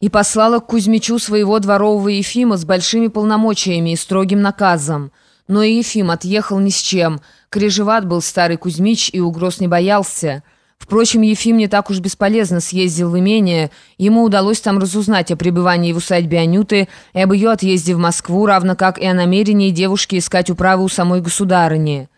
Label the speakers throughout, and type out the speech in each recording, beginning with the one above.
Speaker 1: и послала к Кузьмичу своего дворового Ефима с большими полномочиями и строгим наказом. Но и Ефим отъехал ни с чем. Крежеват был старый Кузьмич и угроз не боялся. Впрочем, Ефим не так уж бесполезно съездил в имение. Ему удалось там разузнать о пребывании в усадьбе Анюты и об ее отъезде в Москву, равно как и о намерении девушки искать управы у самой государыни.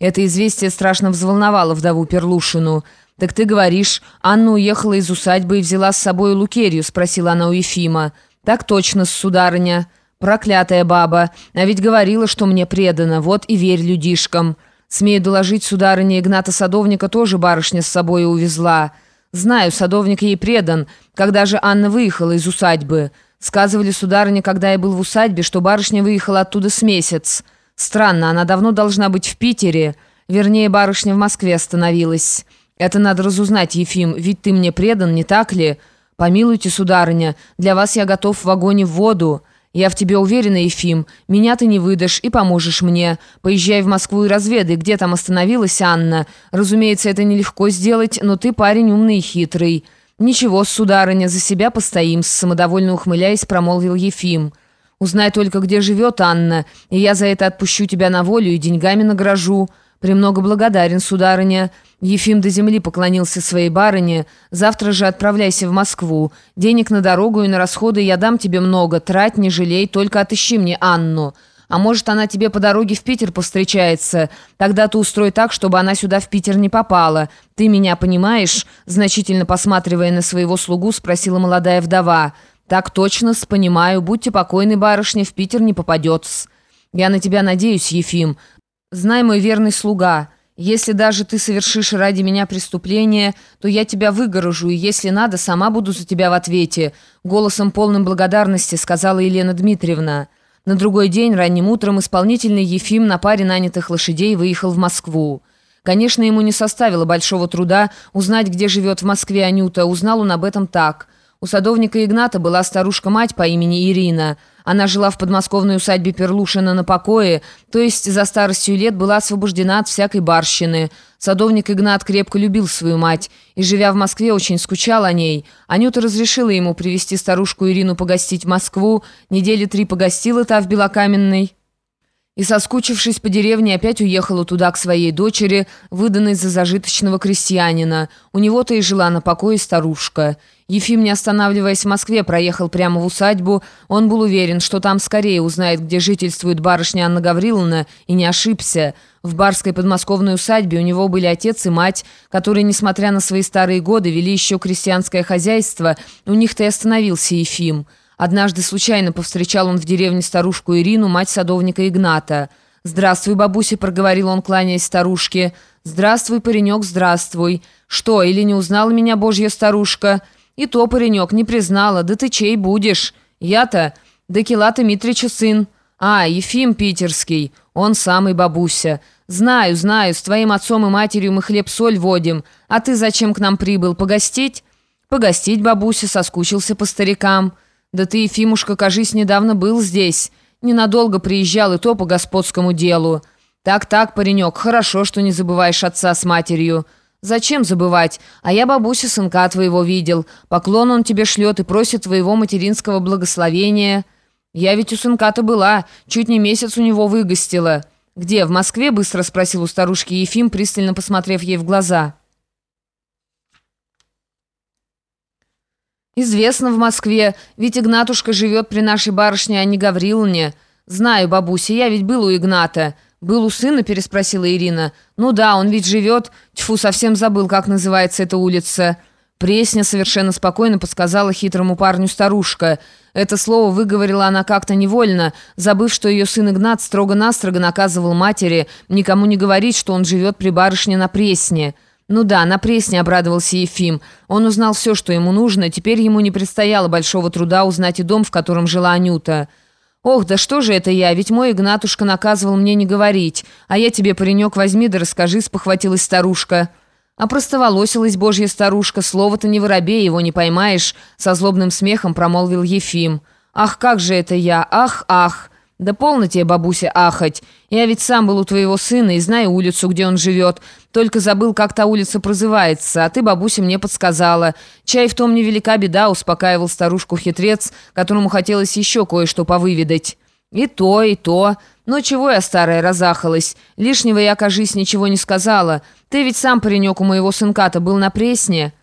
Speaker 1: Это известие страшно взволновало вдову Перлушину – «Так ты говоришь, Анна уехала из усадьбы и взяла с собой Лукерью?» — спросила она у Ефима. «Так точно, сударыня. Проклятая баба. А ведь говорила, что мне предана. Вот и верь людишкам. Смею доложить, сударыня Игната Садовника тоже барышня с собой увезла. Знаю, садовник ей предан. Когда же Анна выехала из усадьбы? Сказывали, сударыня, когда я был в усадьбе, что барышня выехала оттуда с месяц. Странно, она давно должна быть в Питере. Вернее, барышня в Москве остановилась». «Это надо разузнать, Ефим, ведь ты мне предан, не так ли? Помилуйте, сударыня, для вас я готов в вагоне в воду. Я в тебе уверена, Ефим, меня ты не выдашь и поможешь мне. Поезжай в Москву и разведай, где там остановилась Анна. Разумеется, это нелегко сделать, но ты парень умный и хитрый». «Ничего, сударыня, за себя постоим», — самодовольно ухмыляясь, промолвил Ефим. «Узнай только, где живет Анна, и я за это отпущу тебя на волю и деньгами награжу». «Премного благодарен, сударыня». Ефим до земли поклонился своей барыне. «Завтра же отправляйся в Москву. Денег на дорогу и на расходы я дам тебе много. Трать, не жалей, только отыщи мне Анну. А может, она тебе по дороге в Питер повстречается. Тогда ты устрой так, чтобы она сюда в Питер не попала. Ты меня понимаешь?» Значительно посматривая на своего слугу, спросила молодая вдова. «Так точно, с понимаю. Будьте покойны, барышня, в Питер не попадет -с. «Я на тебя надеюсь, Ефим. Знай, мой верный слуга, если даже ты совершишь ради меня преступление, то я тебя выгорожу, и если надо, сама буду за тебя в ответе», голосом полным благодарности сказала Елена Дмитриевна. На другой день, ранним утром, исполнительный Ефим на паре нанятых лошадей выехал в Москву. Конечно, ему не составило большого труда узнать, где живет в Москве Анюта. Узнал он об этом так – у садовника Игната была старушка-мать по имени Ирина. Она жила в подмосковной усадьбе Перлушина на покое, то есть за старостью лет была освобождена от всякой барщины. Садовник Игнат крепко любил свою мать и, живя в Москве, очень скучал о ней. Анюта разрешила ему привести старушку Ирину погостить в Москву. Недели три погостила та в Белокаменной. И, соскучившись по деревне, опять уехала туда к своей дочери, выданной за зажиточного крестьянина. У него-то и жила на покое старушка. Ефим, не останавливаясь в Москве, проехал прямо в усадьбу. Он был уверен, что там скорее узнает, где жительствует барышня Анна Гавриловна, и не ошибся. В барской подмосковной усадьбе у него были отец и мать, которые, несмотря на свои старые годы, вели еще крестьянское хозяйство. У них-то и остановился Ефим. Однажды случайно повстречал он в деревне старушку Ирину, мать садовника Игната. «Здравствуй, бабуся», — проговорил он, кланяясь старушке. «Здравствуй, паренек, здравствуй. Что, или не узнала меня божья старушка?» «И то, паренек, не признала. Да ты чей будешь? Я-то, да Килата Митрича сын. А, Ефим Питерский. Он самый бабуся. Знаю, знаю, с твоим отцом и матерью мы хлеб-соль водим. А ты зачем к нам прибыл? Погостить?» «Погостить, бабуся, соскучился по старикам». «Да ты, Ефимушка, кажись, недавно был здесь. Ненадолго приезжал, и то по господскому делу. Так-так, паренек, хорошо, что не забываешь отца с матерью». «Зачем забывать? А я бабуся сынка твоего видел. Поклон он тебе шлет и просит твоего материнского благословения. Я ведь у сынка-то была, чуть не месяц у него выгостила». «Где, в Москве?» — быстро спросил у старушки Ефим, пристально посмотрев ей в глаза. «Известно в Москве, ведь Игнатушка живет при нашей барышне Анне Гавриловне. Знаю, бабуся, я ведь был у Игната». «Был у сына?» – переспросила Ирина. «Ну да, он ведь живет. Тьфу, совсем забыл, как называется эта улица». Пресня совершенно спокойно подсказала хитрому парню старушка. Это слово выговорила она как-то невольно, забыв, что ее сын Игнат строго-настрого наказывал матери никому не говорить, что он живет при барышне на Пресне. «Ну да, на Пресне», — обрадовался Ефим. Он узнал все, что ему нужно, теперь ему не предстояло большого труда узнать и дом, в котором жила Анюта. «Ох, да что же это я, ведь мой Игнатушка наказывал мне не говорить. А я тебе, паренек, возьми да расскажи», — спохватилась старушка. А простоволосилась божья старушка, слово-то не воробей, его не поймаешь, со злобным смехом промолвил Ефим. «Ах, как же это я! Ах, ах!» «Да полно тебе, бабуся, ахать. Я ведь сам был у твоего сына и знаю улицу, где он живет. Только забыл, как та улица прозывается, а ты, бабуся, мне подсказала. Чай в том невелика беда», — успокаивал старушку-хитрец, которому хотелось еще кое-что повыведать. «И то, и то. Но чего я, старая, разахалась? Лишнего я, кажись, ничего не сказала. Ты ведь сам, паренек, у моего сынка-то был на пресне».